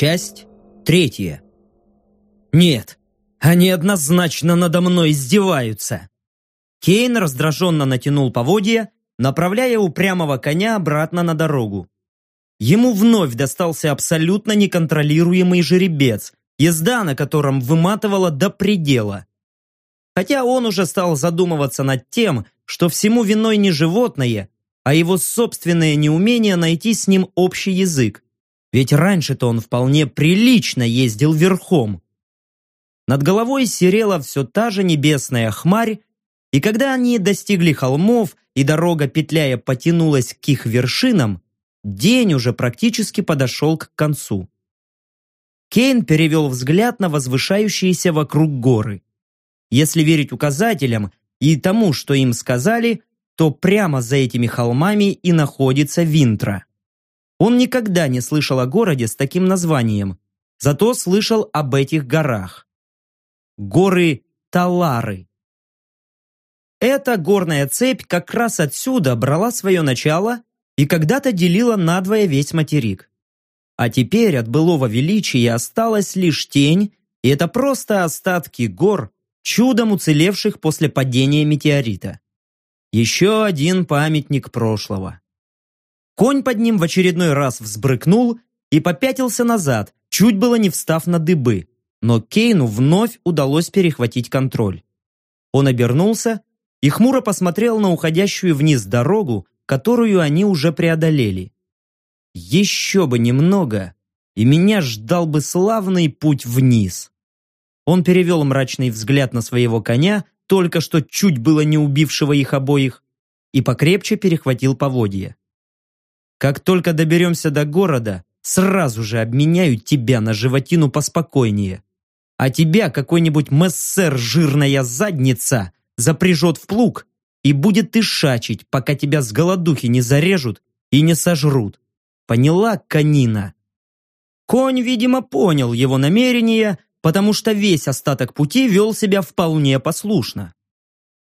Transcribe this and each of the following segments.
Часть третья. Нет, они однозначно надо мной издеваются. Кейн раздраженно натянул поводья, направляя упрямого коня обратно на дорогу. Ему вновь достался абсолютно неконтролируемый жеребец, езда на котором выматывала до предела. Хотя он уже стал задумываться над тем, что всему виной не животное, а его собственное неумение найти с ним общий язык. Ведь раньше-то он вполне прилично ездил верхом. Над головой серела все та же небесная хмарь, и когда они достигли холмов и дорога, петляя, потянулась к их вершинам, день уже практически подошел к концу. Кейн перевел взгляд на возвышающиеся вокруг горы. Если верить указателям и тому, что им сказали, то прямо за этими холмами и находится Винтра. Он никогда не слышал о городе с таким названием, зато слышал об этих горах. Горы Талары. Эта горная цепь как раз отсюда брала свое начало и когда-то делила надвое весь материк. А теперь от былого величия осталась лишь тень, и это просто остатки гор, чудом уцелевших после падения метеорита. Еще один памятник прошлого. Конь под ним в очередной раз взбрыкнул и попятился назад, чуть было не встав на дыбы, но Кейну вновь удалось перехватить контроль. Он обернулся и хмуро посмотрел на уходящую вниз дорогу, которую они уже преодолели. Еще бы немного, и меня ждал бы славный путь вниз. Он перевел мрачный взгляд на своего коня, только что чуть было не убившего их обоих, и покрепче перехватил поводья. Как только доберемся до города, сразу же обменяю тебя на животину поспокойнее. А тебя какой-нибудь мессер жирная задница запряжет в плуг и будет ты шачить, пока тебя с голодухи не зарежут и не сожрут. Поняла, конина? Конь, видимо, понял его намерение потому что весь остаток пути вел себя вполне послушно.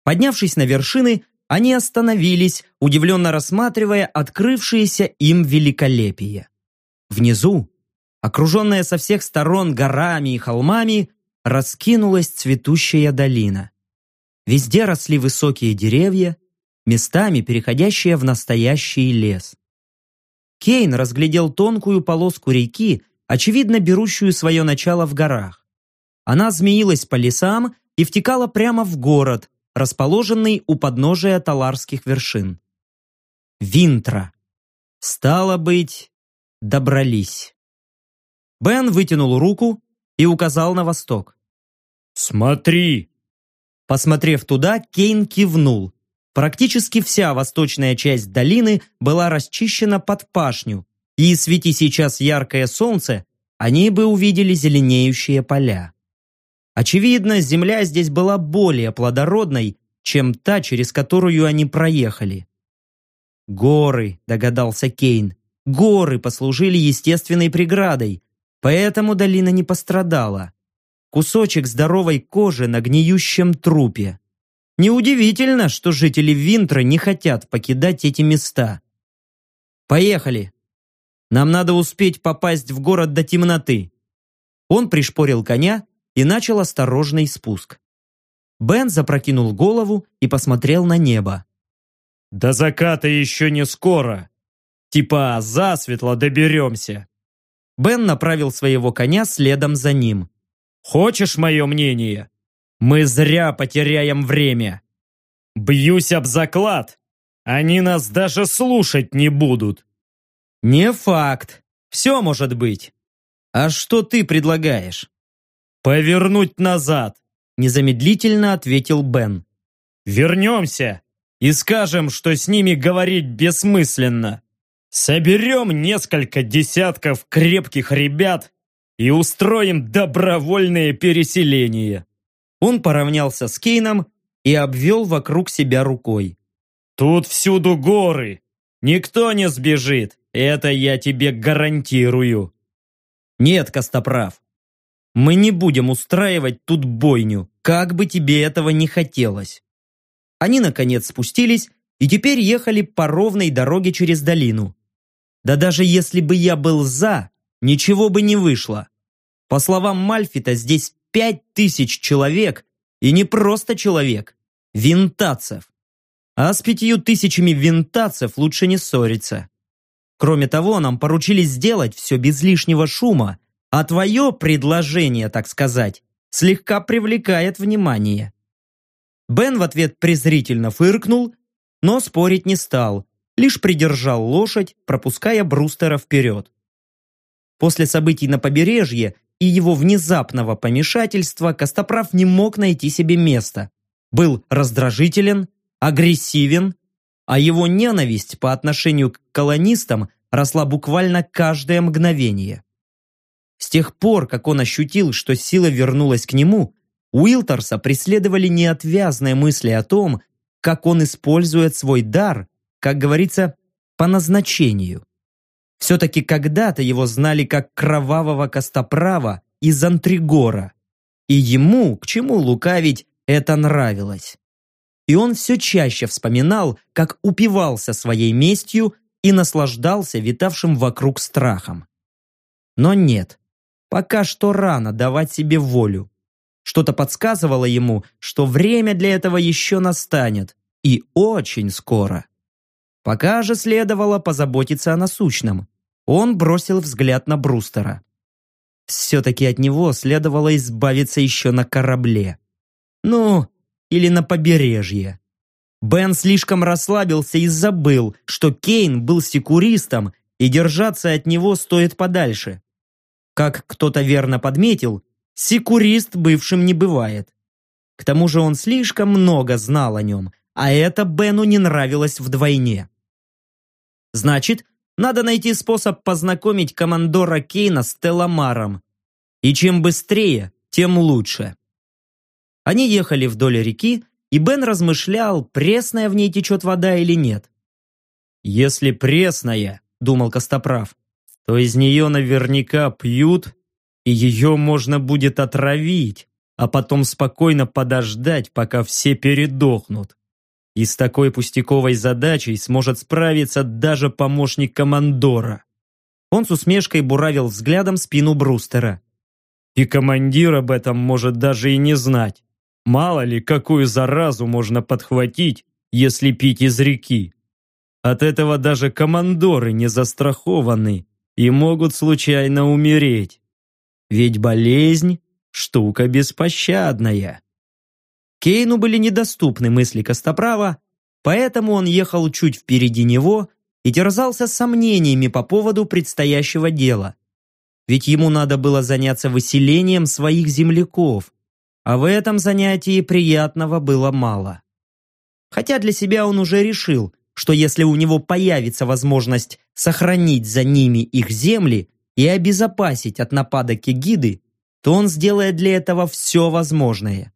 Поднявшись на вершины, они остановились, удивленно рассматривая открывшееся им великолепие. Внизу, окруженная со всех сторон горами и холмами, раскинулась цветущая долина. Везде росли высокие деревья, местами переходящие в настоящий лес. Кейн разглядел тонкую полоску реки, очевидно берущую свое начало в горах. Она змеилась по лесам и втекала прямо в город, расположенный у подножия таларских вершин. Винтра. Стало быть, добрались. Бен вытянул руку и указал на восток. «Смотри!» Посмотрев туда, Кейн кивнул. Практически вся восточная часть долины была расчищена под пашню, и свети сейчас яркое солнце, они бы увидели зеленеющие поля. Очевидно, земля здесь была более плодородной, чем та, через которую они проехали. Горы, догадался Кейн, горы послужили естественной преградой, поэтому долина не пострадала. Кусочек здоровой кожи на гниющем трупе. Неудивительно, что жители Винтра не хотят покидать эти места. Поехали. Нам надо успеть попасть в город до темноты. Он пришпорил коня и начал осторожный спуск. Бен запрокинул голову и посмотрел на небо. «До заката еще не скоро. Типа засветло доберемся». Бен направил своего коня следом за ним. «Хочешь мое мнение? Мы зря потеряем время. Бьюсь об заклад. Они нас даже слушать не будут. «Не факт. Все может быть. А что ты предлагаешь?» «Повернуть назад», – незамедлительно ответил Бен. «Вернемся и скажем, что с ними говорить бессмысленно. Соберем несколько десятков крепких ребят и устроим добровольное переселение». Он поравнялся с Кейном и обвел вокруг себя рукой. «Тут всюду горы. Никто не сбежит. Это я тебе гарантирую. Нет, Костоправ. Мы не будем устраивать тут бойню, как бы тебе этого не хотелось. Они, наконец, спустились и теперь ехали по ровной дороге через долину. Да даже если бы я был за, ничего бы не вышло. По словам Мальфита, здесь пять тысяч человек, и не просто человек, винтацев. А с пятью тысячами винтацев лучше не ссориться. Кроме того, нам поручили сделать все без лишнего шума, а твое предложение, так сказать, слегка привлекает внимание. Бен в ответ презрительно фыркнул, но спорить не стал, лишь придержал лошадь, пропуская Брустера вперед. После событий на побережье и его внезапного помешательства Костоправ не мог найти себе места. Был раздражителен, агрессивен, а его ненависть по отношению к колонистам росла буквально каждое мгновение. С тех пор, как он ощутил, что сила вернулась к нему, Уилтерса преследовали неотвязные мысли о том, как он использует свой дар, как говорится, по назначению. Все-таки когда-то его знали как кровавого костоправа из Антригора, и ему, к чему лукавить, это нравилось. И он все чаще вспоминал, как упивался своей местью и наслаждался витавшим вокруг страхом. Но нет, пока что рано давать себе волю. Что-то подсказывало ему, что время для этого еще настанет, и очень скоро. Пока же следовало позаботиться о насущном. Он бросил взгляд на Брустера. Все-таки от него следовало избавиться еще на корабле. Ну, или на побережье. Бен слишком расслабился и забыл, что Кейн был секуристом, и держаться от него стоит подальше. Как кто-то верно подметил, секурист бывшим не бывает. К тому же он слишком много знал о нем, а это Бену не нравилось вдвойне. Значит, надо найти способ познакомить командора Кейна с Теламаром. И чем быстрее, тем лучше. Они ехали вдоль реки, и Бен размышлял, пресная в ней течет вода или нет. «Если пресная», — думал Костоправ, то из нее наверняка пьют, и ее можно будет отравить, а потом спокойно подождать, пока все передохнут. И с такой пустяковой задачей сможет справиться даже помощник командора. Он с усмешкой буравил взглядом спину Брустера. И командир об этом может даже и не знать. Мало ли, какую заразу можно подхватить, если пить из реки. От этого даже командоры не застрахованы и могут случайно умереть. Ведь болезнь – штука беспощадная. Кейну были недоступны мысли Костоправа, поэтому он ехал чуть впереди него и терзался сомнениями по поводу предстоящего дела. Ведь ему надо было заняться выселением своих земляков, а в этом занятии приятного было мало. Хотя для себя он уже решил, что если у него появится возможность сохранить за ними их земли и обезопасить от нападок эгиды, то он сделает для этого все возможное.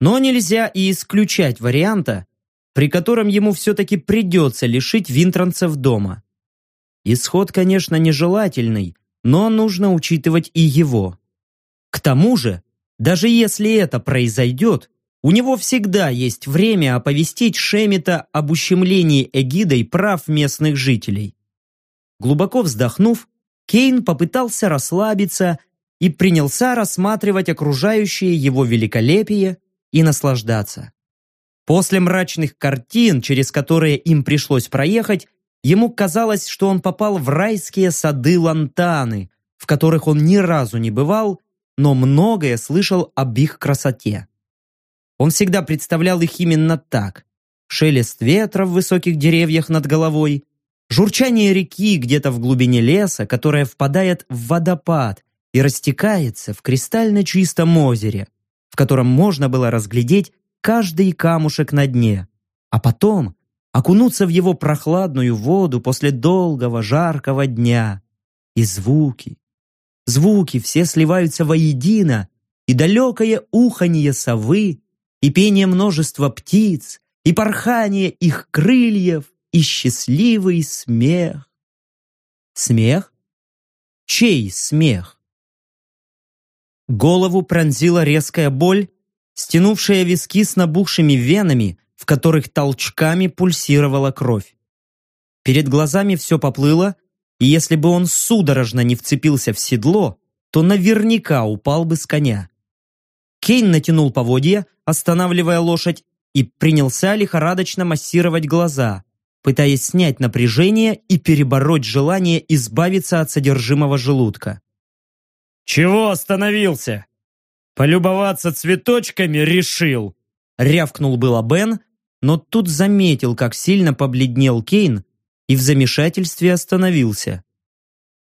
Но нельзя и исключать варианта, при котором ему все-таки придется лишить винтранцев дома. Исход, конечно, нежелательный, но нужно учитывать и его. К тому же, даже если это произойдет, у него всегда есть время оповестить Шемита об ущемлении эгидой прав местных жителей. Глубоко вздохнув, Кейн попытался расслабиться и принялся рассматривать окружающее его великолепие и наслаждаться. После мрачных картин, через которые им пришлось проехать, ему казалось, что он попал в райские сады Лантаны, в которых он ни разу не бывал, но многое слышал об их красоте. Он всегда представлял их именно так. Шелест ветра в высоких деревьях над головой, журчание реки где-то в глубине леса, которая впадает в водопад и растекается в кристально чистом озере, в котором можно было разглядеть каждый камушек на дне, а потом окунуться в его прохладную воду после долгого жаркого дня. И звуки, звуки все сливаются воедино, и далекое уханье совы, и пение множества птиц, и порхание их крыльев, и счастливый смех. Смех? Чей смех? Голову пронзила резкая боль, стянувшая виски с набухшими венами, в которых толчками пульсировала кровь. Перед глазами все поплыло, и если бы он судорожно не вцепился в седло, то наверняка упал бы с коня. Кейн натянул поводья, останавливая лошадь, и принялся лихорадочно массировать глаза, пытаясь снять напряжение и перебороть желание избавиться от содержимого желудка. «Чего остановился? Полюбоваться цветочками решил!» Рявкнул было Бен, но тут заметил, как сильно побледнел Кейн и в замешательстве остановился.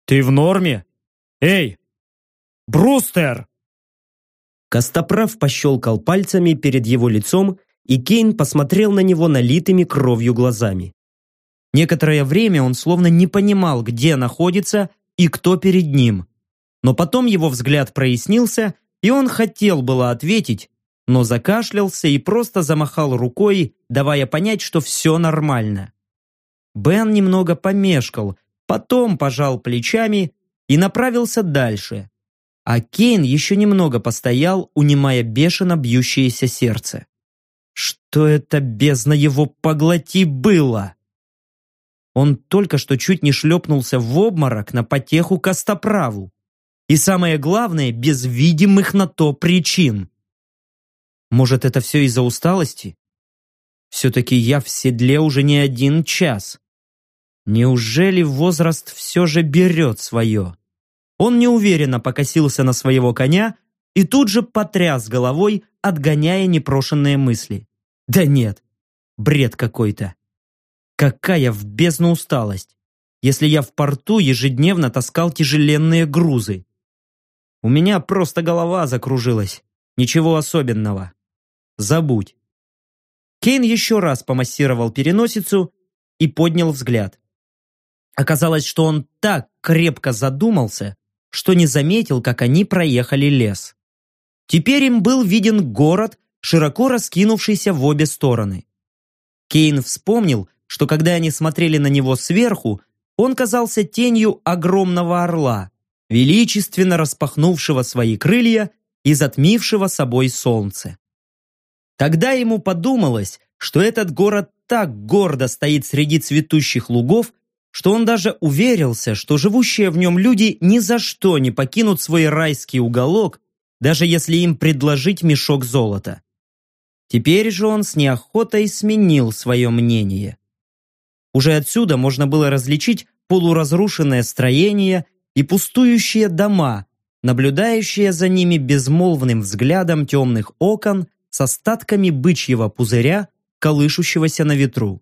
«Ты в норме? Эй! Брустер!» Костоправ пощелкал пальцами перед его лицом, и Кейн посмотрел на него налитыми кровью глазами. Некоторое время он словно не понимал, где находится и кто перед ним. Но потом его взгляд прояснился, и он хотел было ответить, но закашлялся и просто замахал рукой, давая понять, что все нормально. Бен немного помешкал, потом пожал плечами и направился дальше. А Кейн еще немного постоял, унимая бешено бьющееся сердце. Что это бездна его поглоти было? Он только что чуть не шлепнулся в обморок на потеху Костоправу. И самое главное, без видимых на то причин. Может, это все из-за усталости? Все-таки я в седле уже не один час. Неужели возраст все же берет свое? Он неуверенно покосился на своего коня и тут же потряс головой, отгоняя непрошенные мысли. Да нет, бред какой-то. Какая в бездну усталость, если я в порту ежедневно таскал тяжеленные грузы. У меня просто голова закружилась. Ничего особенного. Забудь. Кейн еще раз помассировал переносицу и поднял взгляд. Оказалось, что он так крепко задумался, что не заметил, как они проехали лес. Теперь им был виден город, широко раскинувшийся в обе стороны. Кейн вспомнил, что когда они смотрели на него сверху, он казался тенью огромного орла, величественно распахнувшего свои крылья и затмившего собой солнце. Тогда ему подумалось, что этот город так гордо стоит среди цветущих лугов, что он даже уверился, что живущие в нем люди ни за что не покинут свой райский уголок, даже если им предложить мешок золота. Теперь же он с неохотой сменил свое мнение. Уже отсюда можно было различить полуразрушенное строение и пустующие дома, наблюдающие за ними безмолвным взглядом темных окон с остатками бычьего пузыря, колышущегося на ветру.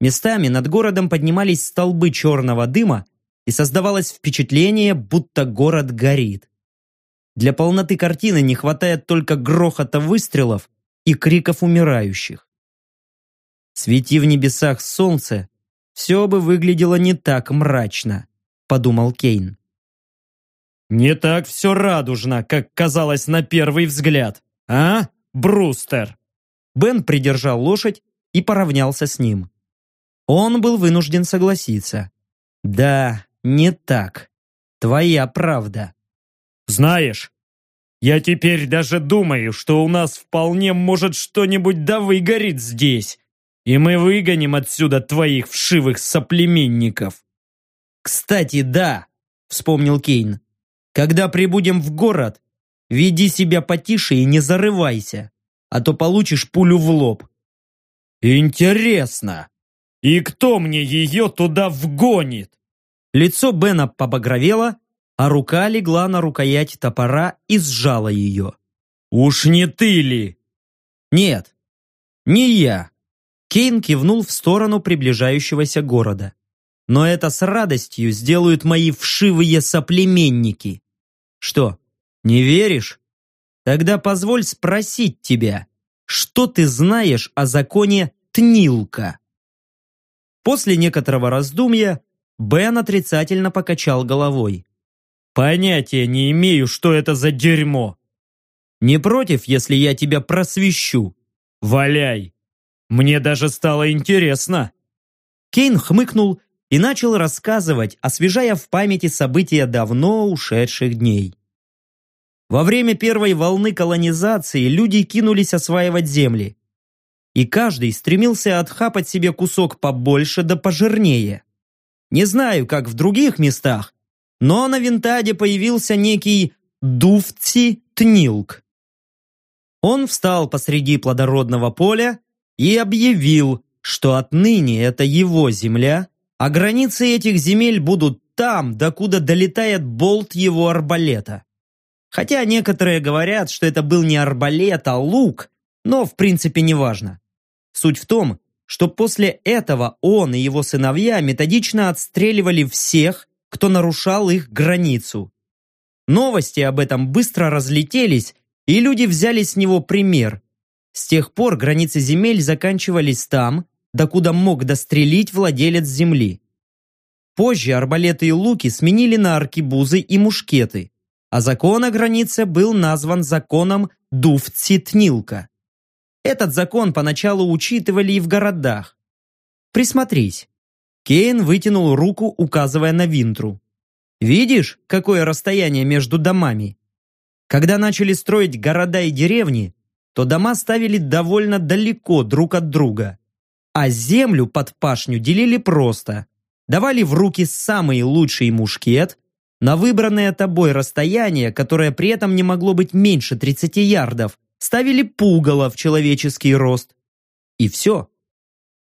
Местами над городом поднимались столбы черного дыма, и создавалось впечатление, будто город горит. Для полноты картины не хватает только грохота выстрелов и криков умирающих. Свети в небесах солнце, все бы выглядело не так мрачно, подумал Кейн. Не так все радужно, как казалось на первый взгляд, а, Брустер? Бен придержал лошадь и поравнялся с ним. Он был вынужден согласиться. Да, не так. Твоя правда. Знаешь, я теперь даже думаю, что у нас вполне может что-нибудь да выгорит здесь и мы выгоним отсюда твоих вшивых соплеменников». «Кстати, да», — вспомнил Кейн. «Когда прибудем в город, веди себя потише и не зарывайся, а то получишь пулю в лоб». «Интересно, и кто мне ее туда вгонит?» Лицо Бена побагровело, а рука легла на рукоять топора и сжала ее. «Уж не ты ли?» «Нет, не я», Кейн кивнул в сторону приближающегося города. «Но это с радостью сделают мои вшивые соплеменники». «Что, не веришь? Тогда позволь спросить тебя, что ты знаешь о законе Тнилка?» После некоторого раздумья Бен отрицательно покачал головой. «Понятия не имею, что это за дерьмо». «Не против, если я тебя просвещу?» «Валяй!» Мне даже стало интересно. Кейн хмыкнул и начал рассказывать, освежая в памяти события давно ушедших дней. Во время первой волны колонизации люди кинулись осваивать земли. И каждый стремился отхапать себе кусок побольше да пожирнее. Не знаю, как в других местах, но на Винтаде появился некий Дуфци Тнилк. Он встал посреди плодородного поля и объявил, что отныне это его земля, а границы этих земель будут там, докуда долетает болт его арбалета. Хотя некоторые говорят, что это был не арбалет, а лук, но в принципе не важно. Суть в том, что после этого он и его сыновья методично отстреливали всех, кто нарушал их границу. Новости об этом быстро разлетелись, и люди взяли с него пример. С тех пор границы земель заканчивались там, докуда мог дострелить владелец земли. Позже арбалеты и луки сменили на аркибузы и мушкеты, а закон о границе был назван законом Дуфцитнилка. Этот закон поначалу учитывали и в городах. Присмотрись. Кейн вытянул руку, указывая на Винтру. Видишь, какое расстояние между домами? Когда начали строить города и деревни, то дома ставили довольно далеко друг от друга. А землю под пашню делили просто. Давали в руки самый лучший мушкет на выбранное тобой расстояние, которое при этом не могло быть меньше 30 ярдов, ставили пугало в человеческий рост. И все.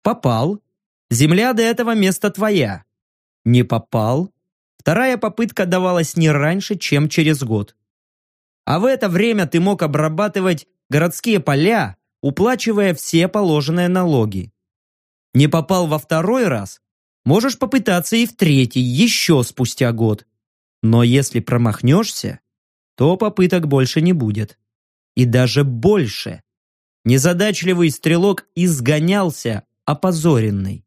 Попал. Земля до этого места твоя. Не попал. Вторая попытка давалась не раньше, чем через год. А в это время ты мог обрабатывать городские поля, уплачивая все положенные налоги. Не попал во второй раз, можешь попытаться и в третий, еще спустя год. Но если промахнешься, то попыток больше не будет. И даже больше. Незадачливый стрелок изгонялся, опозоренный.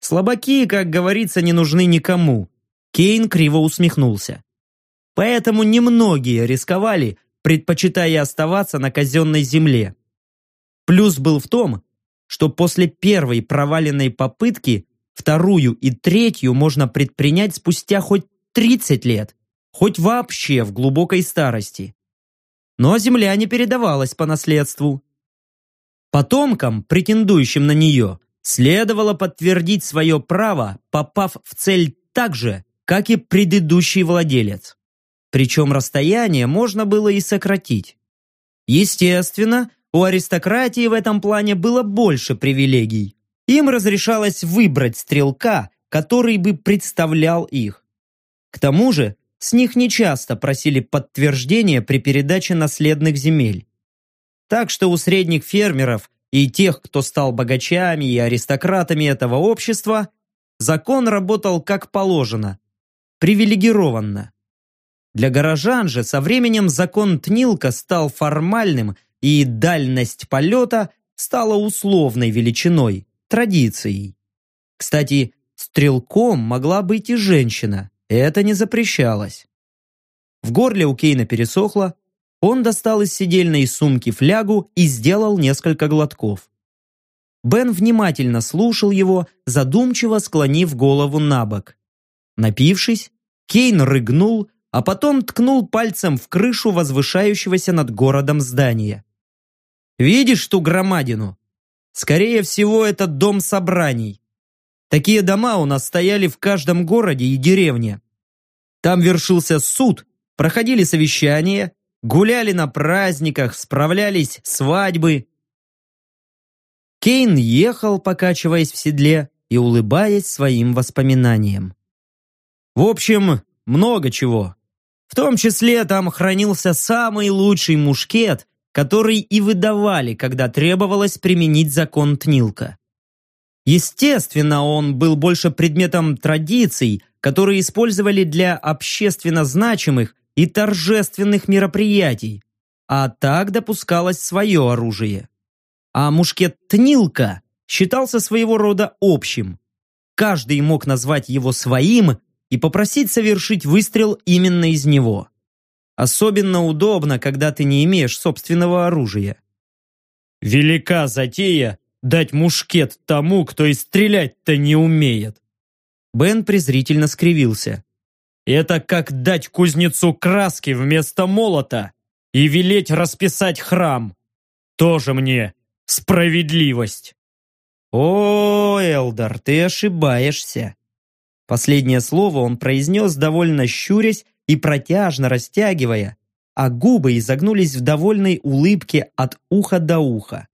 Слабаки, как говорится, не нужны никому. Кейн криво усмехнулся. Поэтому немногие рисковали, предпочитая оставаться на казенной земле. Плюс был в том, что после первой проваленной попытки вторую и третью можно предпринять спустя хоть 30 лет, хоть вообще в глубокой старости. Но земля не передавалась по наследству. Потомкам, претендующим на нее, следовало подтвердить свое право, попав в цель так же, как и предыдущий владелец. Причем расстояние можно было и сократить. Естественно, у аристократии в этом плане было больше привилегий. Им разрешалось выбрать стрелка, который бы представлял их. К тому же, с них нечасто просили подтверждения при передаче наследных земель. Так что у средних фермеров и тех, кто стал богачами и аристократами этого общества, закон работал как положено, привилегированно. Для горожан же со временем закон Тнилка стал формальным, и дальность полета стала условной величиной, традицией. Кстати, стрелком могла быть и женщина, это не запрещалось. В горле у Кейна пересохло, он достал из сидельной сумки флягу и сделал несколько глотков. Бен внимательно слушал его, задумчиво склонив голову на бок. Напившись, Кейн рыгнул, а потом ткнул пальцем в крышу возвышающегося над городом здания. «Видишь ту громадину? Скорее всего, это дом собраний. Такие дома у нас стояли в каждом городе и деревне. Там вершился суд, проходили совещания, гуляли на праздниках, справлялись свадьбы. Кейн ехал, покачиваясь в седле и улыбаясь своим воспоминаниям. В общем, много чего. В том числе там хранился самый лучший мушкет, который и выдавали, когда требовалось применить закон Тнилка. Естественно, он был больше предметом традиций, которые использовали для общественно значимых и торжественных мероприятий, а так допускалось свое оружие. А мушкет Тнилка считался своего рода общим. Каждый мог назвать его своим и попросить совершить выстрел именно из него. Особенно удобно, когда ты не имеешь собственного оружия. Велика затея дать мушкет тому, кто и стрелять-то не умеет. Бен презрительно скривился. Это как дать кузнецу краски вместо молота и велеть расписать храм. Тоже мне справедливость. О, Элдар, ты ошибаешься. Последнее слово он произнес, довольно щурясь и протяжно растягивая, а губы изогнулись в довольной улыбке от уха до уха.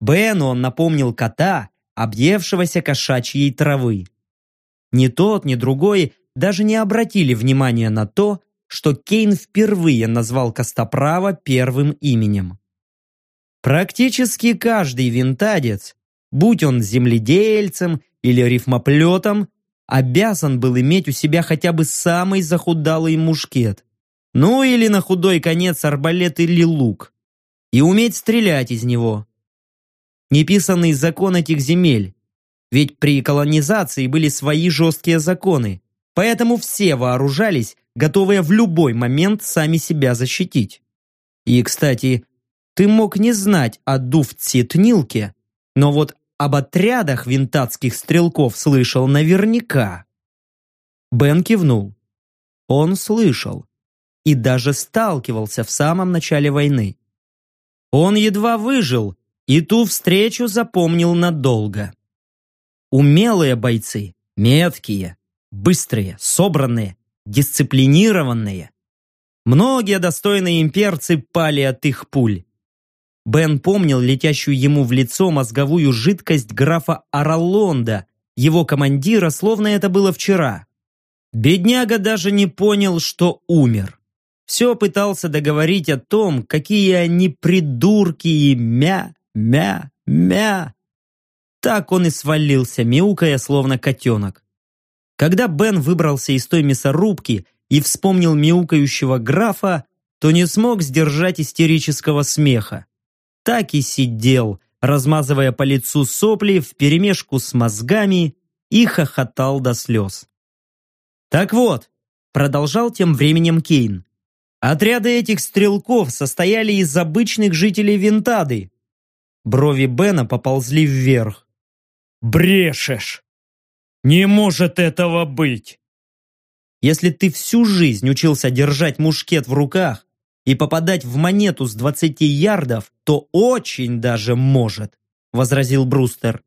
Бену он напомнил кота, объевшегося кошачьей травы. Ни тот, ни другой даже не обратили внимания на то, что Кейн впервые назвал Костоправа первым именем. Практически каждый винтадец, будь он земледельцем или рифмоплетом, обязан был иметь у себя хотя бы самый захудалый мушкет, ну или на худой конец арбалет или лук, и уметь стрелять из него. Неписанный закон этих земель, ведь при колонизации были свои жесткие законы, поэтому все вооружались, готовые в любой момент сами себя защитить. И, кстати, ты мог не знать о Дуфтситнилке, но вот об отрядах винтатских стрелков слышал наверняка. Бен кивнул. Он слышал и даже сталкивался в самом начале войны. Он едва выжил и ту встречу запомнил надолго. Умелые бойцы, меткие, быстрые, собранные, дисциплинированные. Многие достойные имперцы пали от их пуль. Бен помнил летящую ему в лицо мозговую жидкость графа Аралонда, его командира, словно это было вчера. Бедняга даже не понял, что умер. Все пытался договорить о том, какие они придурки и мя, мя, мя. Так он и свалился, мяукая, словно котенок. Когда Бен выбрался из той мясорубки и вспомнил мяукающего графа, то не смог сдержать истерического смеха так и сидел, размазывая по лицу сопли вперемешку с мозгами и хохотал до слез. Так вот, продолжал тем временем Кейн, отряды этих стрелков состояли из обычных жителей Винтады. Брови Бена поползли вверх. «Брешешь! Не может этого быть!» Если ты всю жизнь учился держать мушкет в руках, и попадать в монету с 20 ярдов, то очень даже может», – возразил Брустер.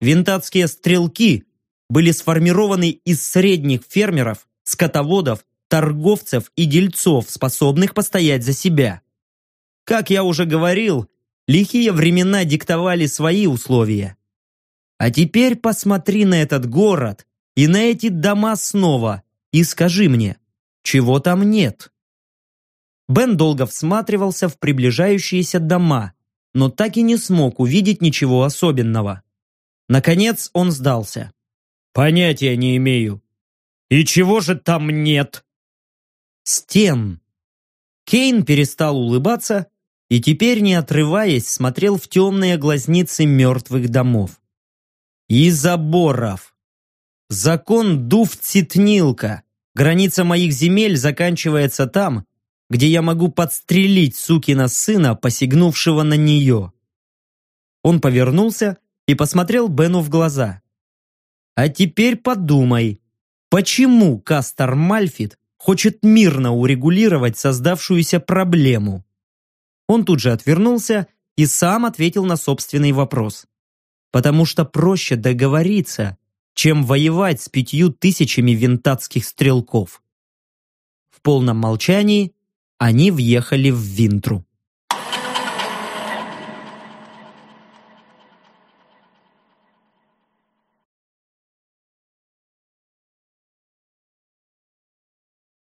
Винтатские стрелки были сформированы из средних фермеров, скотоводов, торговцев и дельцов, способных постоять за себя. Как я уже говорил, лихие времена диктовали свои условия. А теперь посмотри на этот город и на эти дома снова и скажи мне, чего там нет? Бен долго всматривался в приближающиеся дома, но так и не смог увидеть ничего особенного. Наконец он сдался. «Понятия не имею. И чего же там нет?» «Стен». Кейн перестал улыбаться и теперь, не отрываясь, смотрел в темные глазницы мертвых домов. «И заборов. Закон Дуфцитнилка. Граница моих земель заканчивается там, где я могу подстрелить сукина сына, посягнувшего на нее. Он повернулся и посмотрел Бену в глаза. А теперь подумай, почему Кастер Мальфит хочет мирно урегулировать создавшуюся проблему? Он тут же отвернулся и сам ответил на собственный вопрос. Потому что проще договориться, чем воевать с пятью тысячами винтатских стрелков. В полном молчании они въехали в Винтру.